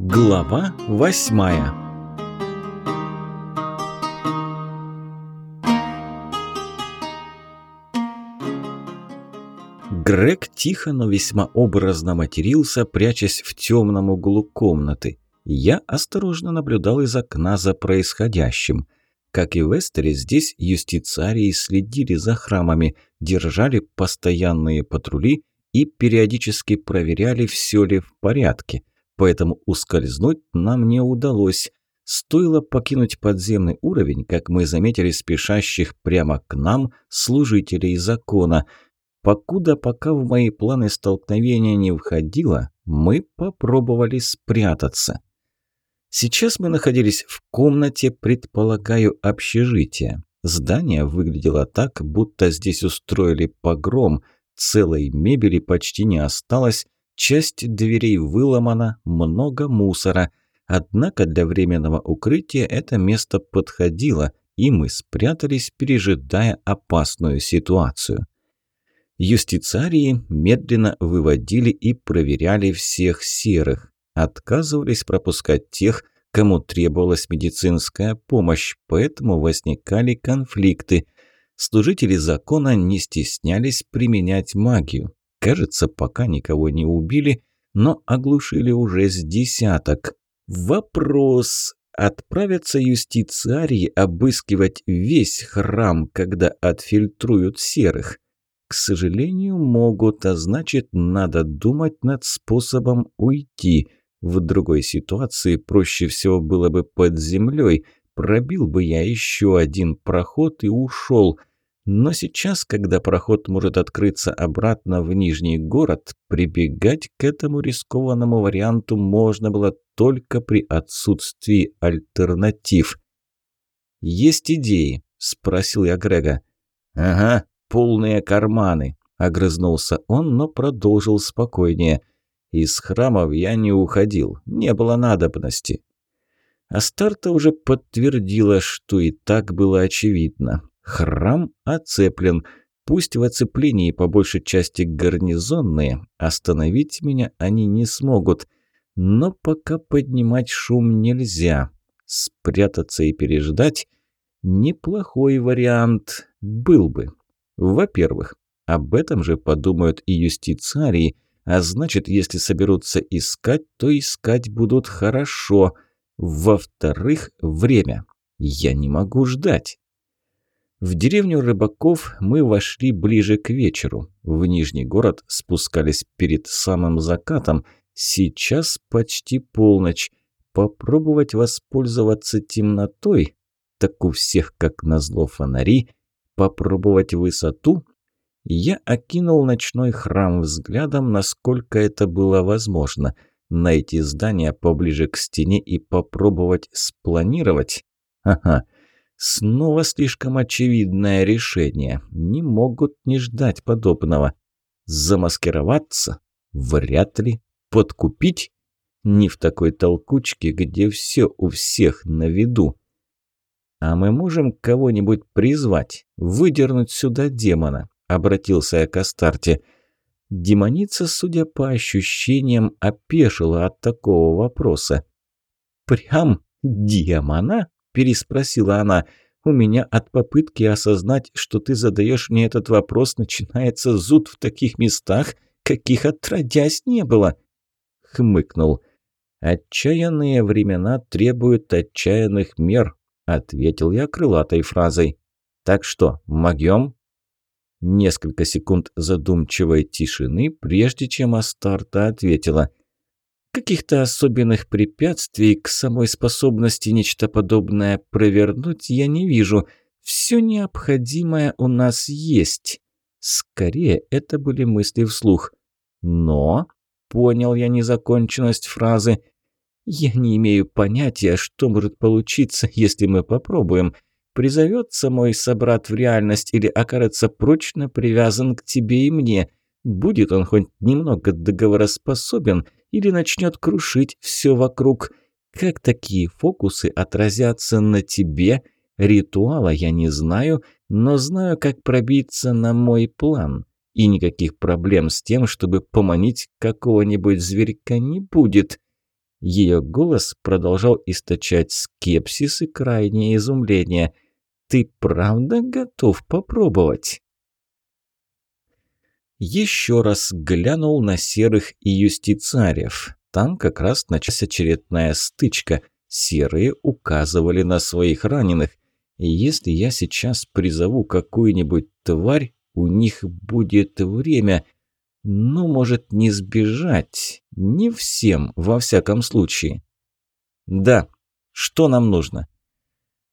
Глава восьмая Грег тихо, но весьма образно матерился, прячась в темном углу комнаты. Я осторожно наблюдал из окна за происходящим. Как и в Эстере, здесь юстициарии следили за храмами, держали постоянные патрули и периодически проверяли, все ли в порядке. Поэтому ускользнуть нам не удалось. Стоило покинуть подземный уровень, как мы заметили спешащих прямо к нам служителей закона. Покуда пока в мои планы столкновения не входило, мы попробовали спрятаться. Сейчас мы находились в комнате, предполагаю, общежития. Здание выглядело так, будто здесь устроили погром. Целой мебели почти не осталось, часть дверей выломана, много мусора. Однако для временного укрытия это место подходило, и мы спрятались, пережидая опасную ситуацию. Юстициарии медленно выводили и проверяли всех серых отказывались пропускать тех, кому требовалась медицинская помощь, поэтому возникали конфликты. Служители закона не стеснялись применять магию. Кажется, пока никого не убили, но оглушили уже с десяток. Вопрос. Отправятся юстициарии обыскивать весь храм, когда отфильтруют серых? К сожалению, могут, а значит, надо думать над способом уйти – в другой ситуации проще всего было бы под землей. Пробил бы я еще один проход и ушел. Но сейчас, когда проход может открыться обратно в Нижний город, прибегать к этому рискованному варианту можно было только при отсутствии альтернатив. «Есть идеи?» – спросил я Грега. «Ага, полные карманы», – огрызнулся он, но продолжил спокойнее – из храмов я не уходил, не было надобности. Астарта уже подтвердила, что и так было очевидно. Храм оцеплен. Пусть в оцеплении по большей части гарнизонные, остановить меня они не смогут. Но пока поднимать шум нельзя. Спрятаться и переждать – неплохой вариант был бы. Во-первых, об этом же подумают и юстициарии – а значит, если соберутся искать, то искать будут хорошо. Во-вторых, время. Я не могу ждать. В деревню рыбаков мы вошли ближе к вечеру. В Нижний город спускались перед самым закатом. Сейчас почти полночь. Попробовать воспользоваться темнотой? Так у всех, как назло, фонари. Попробовать высоту? Я окинул ночной храм взглядом, насколько это было возможно. Найти здание поближе к стене и попробовать спланировать? Ага, снова слишком очевидное решение. Не могут не ждать подобного. Замаскироваться? Вряд ли. Подкупить? Не в такой толкучке, где все у всех на виду. А мы можем кого-нибудь призвать, выдернуть сюда демона? обратился я к Астарте. Демоница, судя по ощущениям, опешила от такого вопроса. «Прям демона?» – переспросила она. «У меня от попытки осознать, что ты задаешь мне этот вопрос, начинается зуд в таких местах, каких отродясь не было». Хмыкнул. «Отчаянные времена требуют отчаянных мер», – ответил я крылатой фразой. «Так что, могем?» Несколько секунд задумчивой тишины, прежде чем Астарта ответила. Каких-то особенных препятствий к самой способности нечто подобное провернуть я не вижу. Все необходимое у нас есть. Скорее, это были мысли вслух. Но, понял я незаконченность фразы, я не имею понятия, что может получиться, если мы попробуем – Призовется мой собрат в реальность или окажется прочно привязан к тебе и мне? Будет он хоть немного договороспособен или начнет крушить все вокруг? Как такие фокусы отразятся на тебе? Ритуала я не знаю, но знаю, как пробиться на мой план. И никаких проблем с тем, чтобы поманить какого-нибудь зверька не будет. Ее голос продолжал источать скепсис и крайнее изумление. «Ты правда готов попробовать?» Еще раз глянул на серых и юстициариев. Там как раз началась очередная стычка. Серые указывали на своих раненых. И если я сейчас призову какую-нибудь тварь, у них будет время. Ну, может, не сбежать. Не всем, во всяком случае. Да, что нам нужно?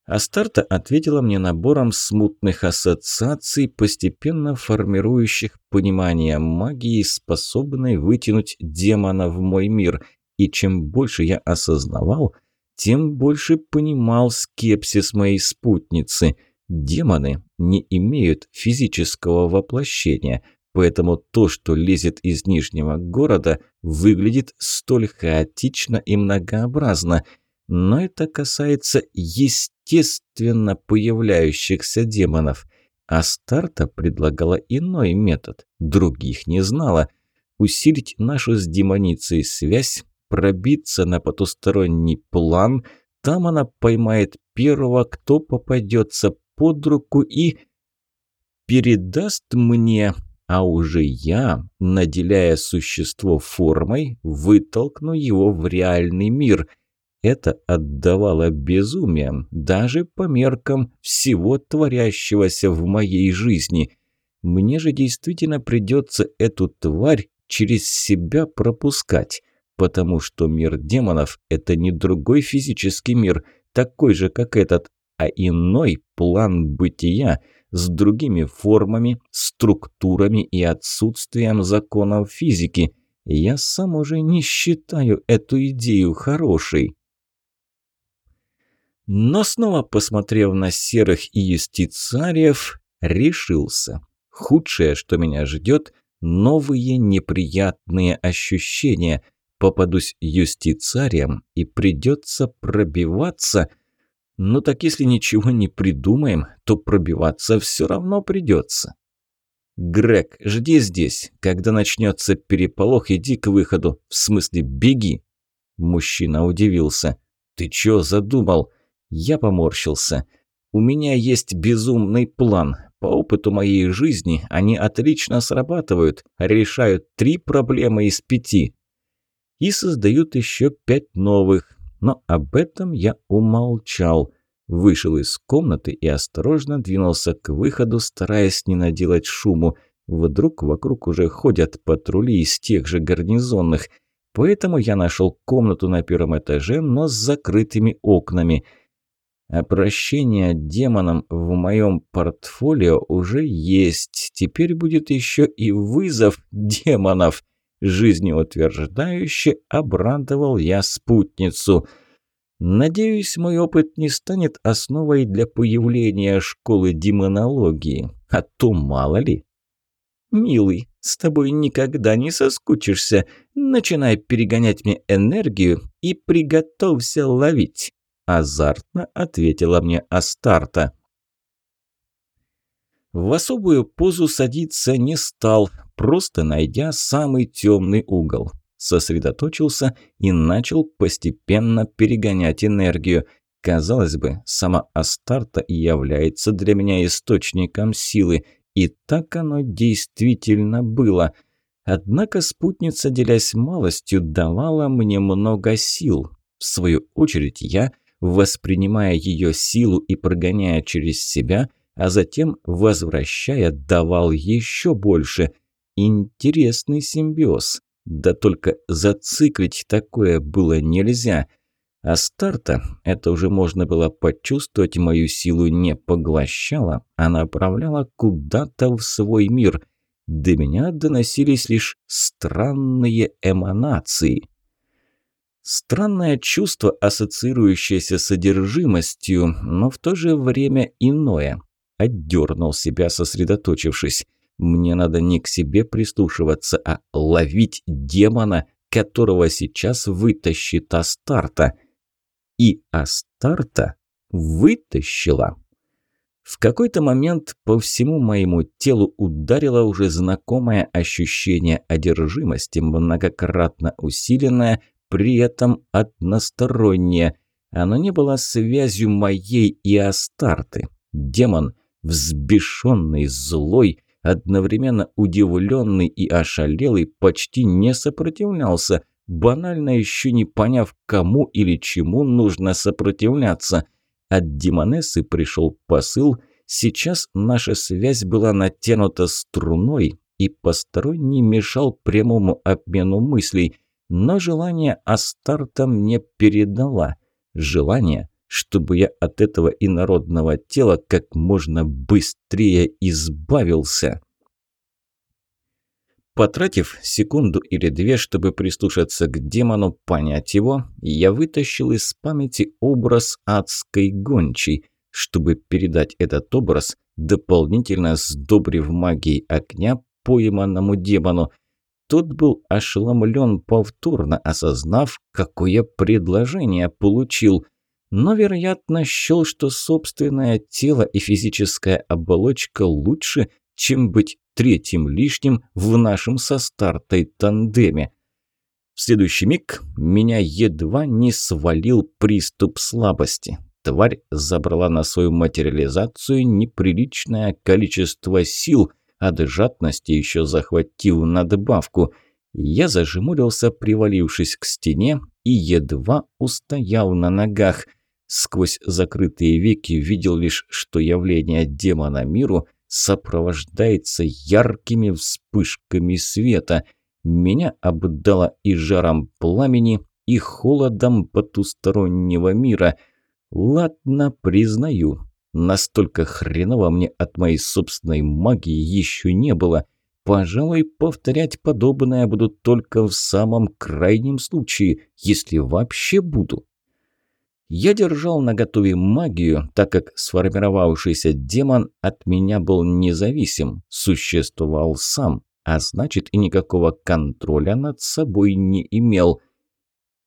Астарта ответила мне набором смутных ассоциаций, постепенно формирующих понимание магии, способной вытянуть демона в мой мир. И чем больше я осознавал, тем больше понимал скепсис моей спутницы. Демоны не имеют физического воплощения, поэтому то, что лезет из Нижнего города, выглядит столь хаотично и многообразно – но это касается естественно появляющихся демонов. А Старта предлагала иной метод, других не знала. Усилить нашу с демоницей связь, пробиться на потусторонний план, там она поймает первого, кто попадется под руку и передаст мне, а уже я, наделяя существо формой, вытолкну его в реальный мир – это отдавало безумием, даже по меркам всего творящегося в моей жизни. Мне же действительно придется эту тварь через себя пропускать, потому что мир демонов – это не другой физический мир, такой же, как этот, а иной план бытия с другими формами, структурами и отсутствием законов физики. Я сам уже не считаю эту идею хорошей. Но снова посмотрев на серых и юстициариев, решился. Худшее, что меня ждет, новые неприятные ощущения. Попадусь юстициарием и придется пробиваться. Ну так если ничего не придумаем, то пробиваться все равно придется. «Грег, жди здесь. Когда начнется переполох, иди к выходу. В смысле, беги!» Мужчина удивился. «Ты чё задумал?» Я поморщился. У меня есть безумный план. По опыту моей жизни они отлично срабатывают, решают три проблемы из пяти. И создают еще пять новых. Но об этом я умолчал. Вышел из комнаты и осторожно двинулся к выходу, стараясь не наделать шуму. Вдруг вокруг уже ходят патрули из тех же гарнизонных. Поэтому я нашел комнату на первом этаже, но с закрытыми окнами – Обращение демонам в моем портфолио уже есть. Теперь будет еще и вызов демонов. Жизнеутверждающе обрадовал я спутницу. Надеюсь, мой опыт не станет основой для появления школы демонологии. А то мало ли. «Милый, с тобой никогда не соскучишься. Начинай перегонять мне энергию и приготовься ловить». Азартно ответила мне Астарта. В особую позу садиться не стал, просто найдя самый темный угол. Сосредоточился и начал постепенно перегонять энергию. Казалось бы, сама Астарта и является для меня источником силы, и так оно действительно было. Однако спутница, делясь малостью, давала мне много сил. В свою очередь я – воспринимая ее силу и прогоняя через себя, а затем, возвращая, давал еще больше. Интересный симбиоз. Да только зациклить такое было нельзя. А старта, это уже можно было почувствовать, мою силу не поглощала, а направляла куда-то в свой мир. До меня доносились лишь странные эманации. Странное чувство, ассоциирующееся с содержимостью, но в то же время иное. Отдернул себя, сосредоточившись. Мне надо не к себе прислушиваться, а ловить демона, которого сейчас вытащит Астарта. И Астарта вытащила. В какой-то момент по всему моему телу ударило уже знакомое ощущение одержимости, многократно усиленное при этом одностороннее. Оно не было связью моей и Астарты. Демон, взбешенный, злой, одновременно удивленный и ошалелый, почти не сопротивлялся, банально еще не поняв, кому или чему нужно сопротивляться. От Демонессы пришел посыл, сейчас наша связь была натянута струной, и посторонний мешал прямому обмену мыслей, но желание Астарта мне передала. Желание, чтобы я от этого инородного тела как можно быстрее избавился. Потратив секунду или две, чтобы прислушаться к демону, понять его, я вытащил из памяти образ адской гончей, чтобы передать этот образ, дополнительно сдобрив магией огня пойманному демону. Тот был ошеломлен повторно, осознав, какое предложение получил, но, вероятно, счел, что собственное тело и физическая оболочка лучше, чем быть третьим лишним в нашем со стартой тандеме. В следующий миг меня едва не свалил приступ слабости. Тварь забрала на свою материализацию неприличное количество сил, от жадности еще захватив надбавку. Я зажмурился, привалившись к стене, и едва устоял на ногах. Сквозь закрытые веки видел лишь, что явление демона миру сопровождается яркими вспышками света. Меня обдало и жаром пламени, и холодом потустороннего мира. Ладно, признаю, настолько хреново мне от моей собственной магии еще не было. Пожалуй, повторять подобное буду только в самом крайнем случае, если вообще буду. Я держал наготове магию, так как сформировавшийся демон от меня был независим, существовал сам, а значит и никакого контроля над собой не имел.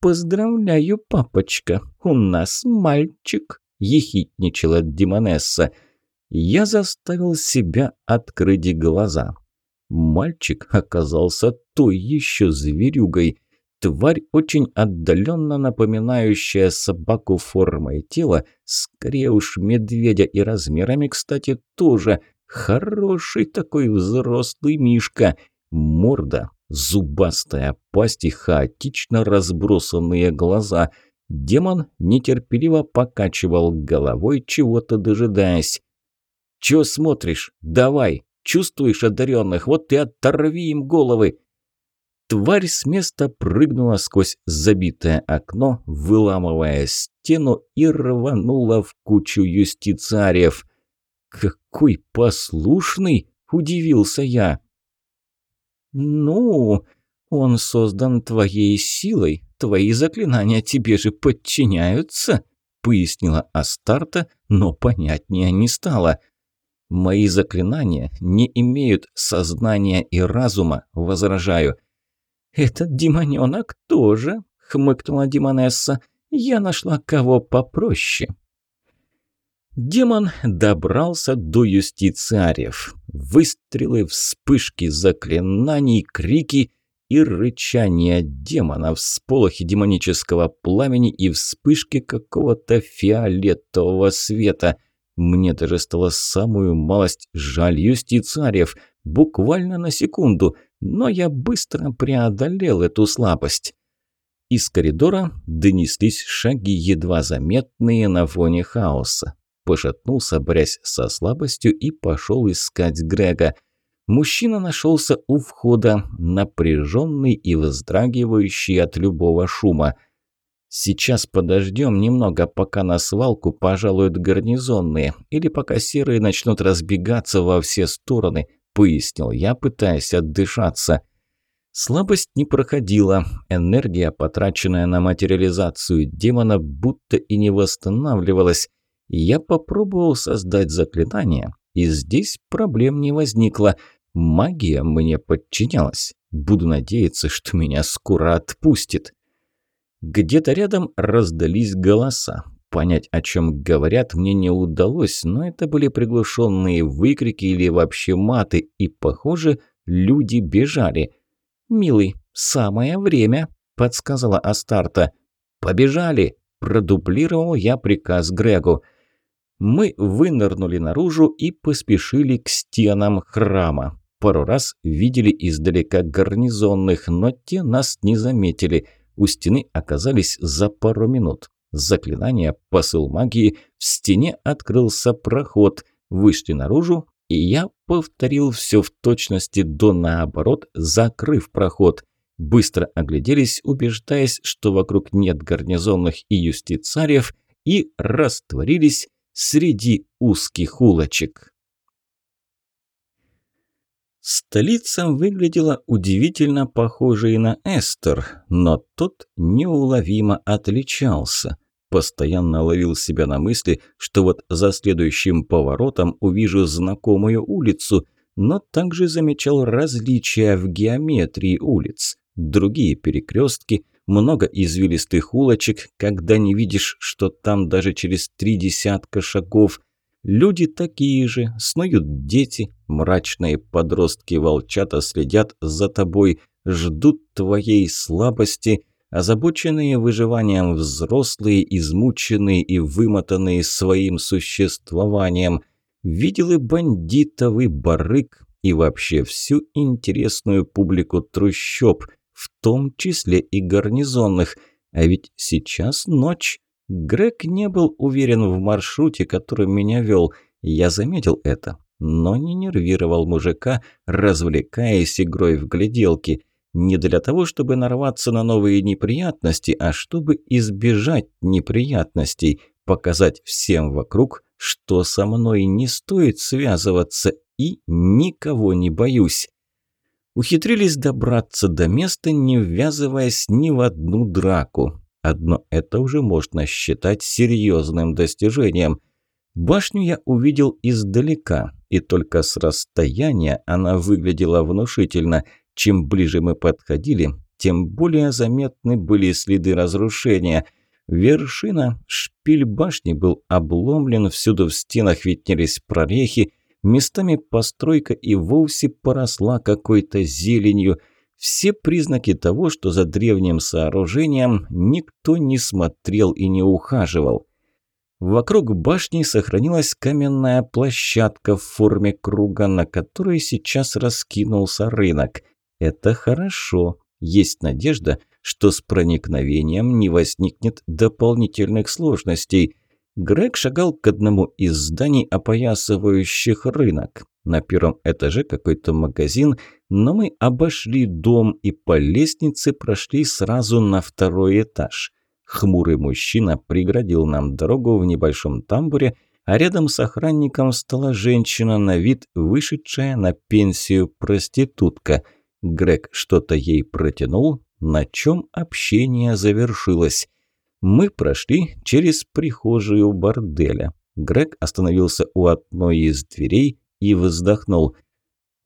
«Поздравляю, папочка, у нас мальчик!» – ехидничала Демонесса. Я заставил себя открыть глаза. Мальчик оказался той еще зверюгой – Тварь, очень отдаленно напоминающая собаку формой тела, скорее уж медведя и размерами, кстати, тоже. Хороший такой взрослый мишка. Морда, зубастая пасть и хаотично разбросанные глаза. Демон нетерпеливо покачивал головой, чего-то дожидаясь. «Чё смотришь? Давай! Чувствуешь одаренных? Вот ты оторви им головы!» Тварь с места прыгнула сквозь забитое окно, выламывая стену и рванула в кучу юстициариев. «Какой послушный!» – удивился я. «Ну, он создан твоей силой, твои заклинания тебе же подчиняются», – пояснила Астарта, но понятнее не стало. «Мои заклинания не имеют сознания и разума», – возражаю – «Этот демонёнок тоже», — хмыкнула Демонесса. «Я нашла кого попроще». Демон добрался до юстициариев. Выстрелы, вспышки заклинаний, крики и рычание демона, всполохи демонического пламени и вспышки какого-то фиолетового света. Мне даже стало самую малость жаль юстициариев, буквально на секунду — но я быстро преодолел эту слабость. Из коридора донеслись шаги, едва заметные на фоне хаоса. Пошатнулся, борясь со слабостью, и пошел искать Грега. Мужчина нашелся у входа, напряженный и вздрагивающий от любого шума. «Сейчас подождем немного, пока на свалку пожалуют гарнизонные, или пока серые начнут разбегаться во все стороны», пояснил я, пытаясь отдышаться. Слабость не проходила, энергия, потраченная на материализацию демона, будто и не восстанавливалась. Я попробовал создать заклинание, и здесь проблем не возникло. Магия мне подчинялась. Буду надеяться, что меня скоро отпустит. Где-то рядом раздались голоса. Понять, о чем говорят, мне не удалось, но это были приглушенные выкрики или вообще маты, и, похоже, люди бежали. «Милый, самое время!» подсказала Астарта. «Побежали!» – продублировал я приказ Грегу. Мы вынырнули наружу и поспешили к стенам храма. Пару раз видели издалека гарнизонных, но те нас не заметили. У стены оказались за пару минут. Заклинание, посыл магии, в стене открылся проход. Вышли наружу, и я повторил все в точности до наоборот, закрыв проход. Быстро огляделись, убеждаясь, что вокруг нет гарнизонных и юстицариев, и растворились среди узких улочек. Столица выглядела удивительно похожей на Эстер, но тот неуловимо отличался. Постоянно ловил себя на мысли, что вот за следующим поворотом увижу знакомую улицу, но также замечал различия в геометрии улиц. Другие перекрестки – много извилистых улочек, когда не видишь, что там даже через три десятка шагов. Люди такие же, снуют дети, мрачные подростки-волчата следят за тобой, ждут твоей слабости, озабоченные выживанием взрослые, измученные и вымотанные своим существованием. Видел и бандитов, и барык, и вообще всю интересную публику трущоб – в том числе и гарнизонных. А ведь сейчас ночь. Грег не был уверен в маршруте, который меня вел. Я заметил это, но не нервировал мужика, развлекаясь игрой в гляделки. Не для того, чтобы нарваться на новые неприятности, а чтобы избежать неприятностей, показать всем вокруг, что со мной не стоит связываться и никого не боюсь ухитрились добраться до места, не ввязываясь ни в одну драку. Одно это уже можно считать серьезным достижением. Башню я увидел издалека, и только с расстояния она выглядела внушительно. Чем ближе мы подходили, тем более заметны были следы разрушения. Вершина, шпиль башни был обломлен, всюду в стенах виднелись прорехи, Местами постройка и вовсе поросла какой-то зеленью. Все признаки того, что за древним сооружением никто не смотрел и не ухаживал. Вокруг башни сохранилась каменная площадка в форме круга, на которой сейчас раскинулся рынок. Это хорошо. Есть надежда, что с проникновением не возникнет дополнительных сложностей – Грег шагал к одному из зданий, опоясывающих рынок. На первом этаже какой-то магазин, но мы обошли дом и по лестнице прошли сразу на второй этаж. Хмурый мужчина преградил нам дорогу в небольшом тамбуре, а рядом с охранником стала женщина на вид, вышедшая на пенсию проститутка. Грег что-то ей протянул, на чем общение завершилось. Мы прошли через прихожую борделя. Грег остановился у одной из дверей и вздохнул.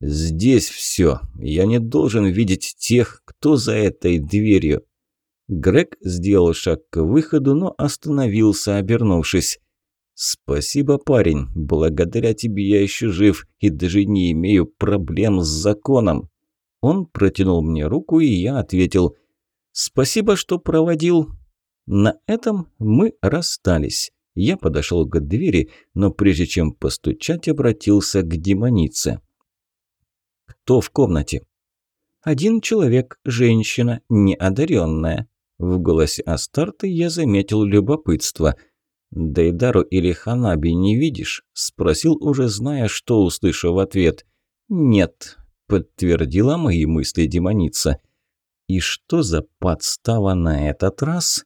«Здесь все. Я не должен видеть тех, кто за этой дверью». Грег сделал шаг к выходу, но остановился, обернувшись. «Спасибо, парень. Благодаря тебе я еще жив и даже не имею проблем с законом». Он протянул мне руку, и я ответил. «Спасибо, что проводил. На этом мы расстались. Я подошел к двери, но прежде чем постучать, обратился к демонице. «Кто в комнате?» «Один человек, женщина, неодаренная». В голосе Астарты я заметил любопытство. «Дейдару или Ханаби не видишь?» – спросил, уже зная, что услышу в ответ. «Нет», – подтвердила мои мысли демоница. «И что за подстава на этот раз?»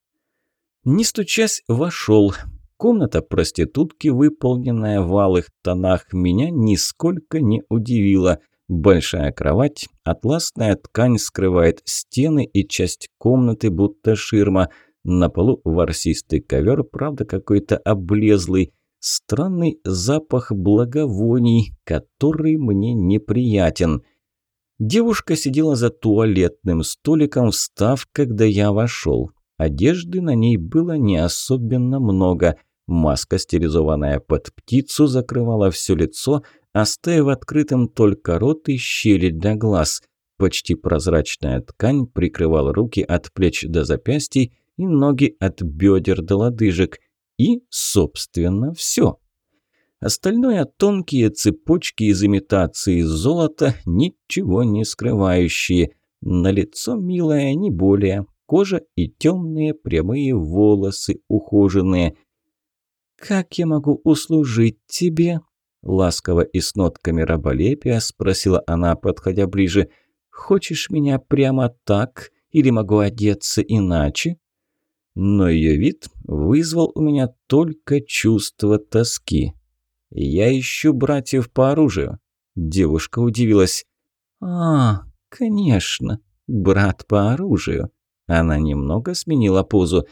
Не стучась, вошел. Комната проститутки, выполненная в алых тонах, меня нисколько не удивила. Большая кровать, атласная ткань скрывает стены и часть комнаты, будто ширма. На полу ворсистый ковер, правда какой-то облезлый. Странный запах благовоний, который мне неприятен. Девушка сидела за туалетным столиком, встав, когда я вошел. Одежды на ней было не особенно много. Маска, стилизованная под птицу, закрывала все лицо, оставив открытым только рот и щели для глаз. Почти прозрачная ткань прикрывала руки от плеч до запястий и ноги от бедер до лодыжек. И, собственно, все. Остальное – тонкие цепочки из имитации золота, ничего не скрывающие. На лицо милое, не более. Кожа и темные прямые волосы, ухоженные. «Как я могу услужить тебе?» Ласково и с нотками раболепия спросила она, подходя ближе. «Хочешь меня прямо так? Или могу одеться иначе?» Но ее вид вызвал у меня только чувство тоски. «Я ищу братьев по оружию». Девушка удивилась. «А, конечно, брат по оружию». Она немного сменила позу.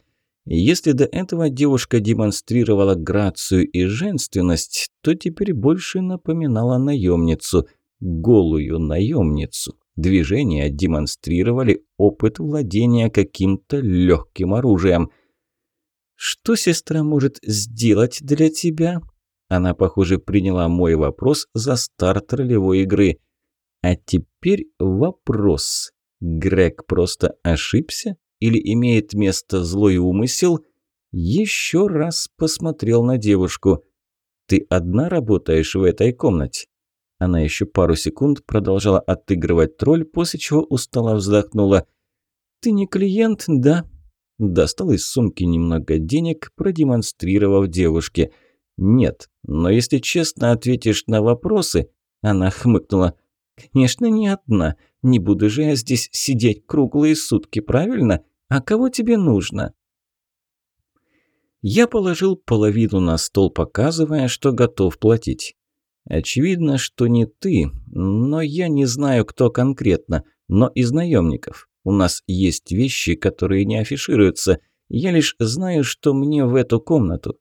Если до этого девушка демонстрировала грацию и женственность, то теперь больше напоминала наемницу, голую наемницу. Движения демонстрировали опыт владения каким-то легким оружием. «Что сестра может сделать для тебя?» Она, похоже, приняла мой вопрос за старт ролевой игры. А теперь вопрос. Грег просто ошибся? Или имеет место злой умысел, еще раз посмотрел на девушку. «Ты одна работаешь в этой комнате?» Она еще пару секунд продолжала отыгрывать тролль, после чего устало вздохнула. «Ты не клиент, да?» Достал из сумки немного денег, продемонстрировав девушке. «Нет, но если честно ответишь на вопросы...» Она хмыкнула. «Конечно, не одна. Не буду же я здесь сидеть круглые сутки, правильно? А кого тебе нужно?» Я положил половину на стол, показывая, что готов платить. Очевидно, что не ты, но я не знаю, кто конкретно, но из наемников. У нас есть вещи, которые не афишируются. Я лишь знаю, что мне в эту комнату.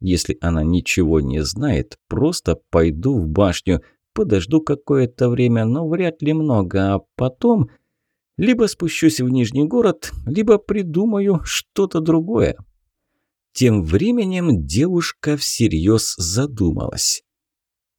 Если она ничего не знает, просто пойду в башню, подожду какое-то время, но вряд ли много, а потом либо спущусь в Нижний город, либо придумаю что-то другое. Тем временем девушка всерьез задумалась.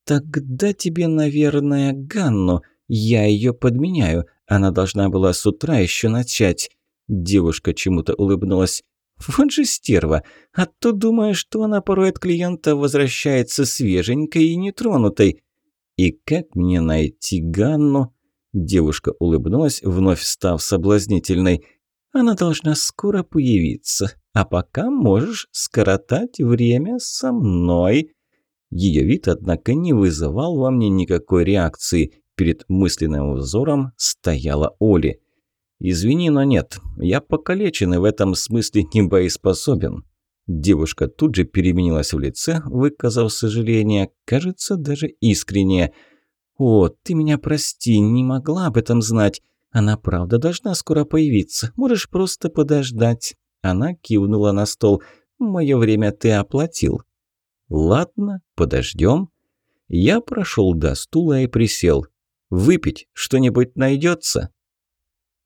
«Тогда тебе, наверное, Ганну. Я ее подменяю. Она должна была с утра еще начать». Девушка чему-то улыбнулась. «Вот же стерва! А то думаю, что она порой от клиента возвращается свеженькой и нетронутой. И как мне найти Ганну?» Девушка улыбнулась, вновь став соблазнительной. «Она должна скоро появиться, а пока можешь скоротать время со мной». Ее вид, однако, не вызывал во мне никакой реакции. Перед мысленным взором стояла Оли. «Извини, но нет. Я покалечен и в этом смысле не боеспособен». Девушка тут же переменилась в лице, выказав сожаление, кажется, даже искреннее – «О, ты меня прости, не могла об этом знать. Она правда должна скоро появиться. Можешь просто подождать». Она кивнула на стол. «Мое время ты оплатил». «Ладно, подождем». Я прошел до стула и присел. «Выпить что-нибудь найдется?»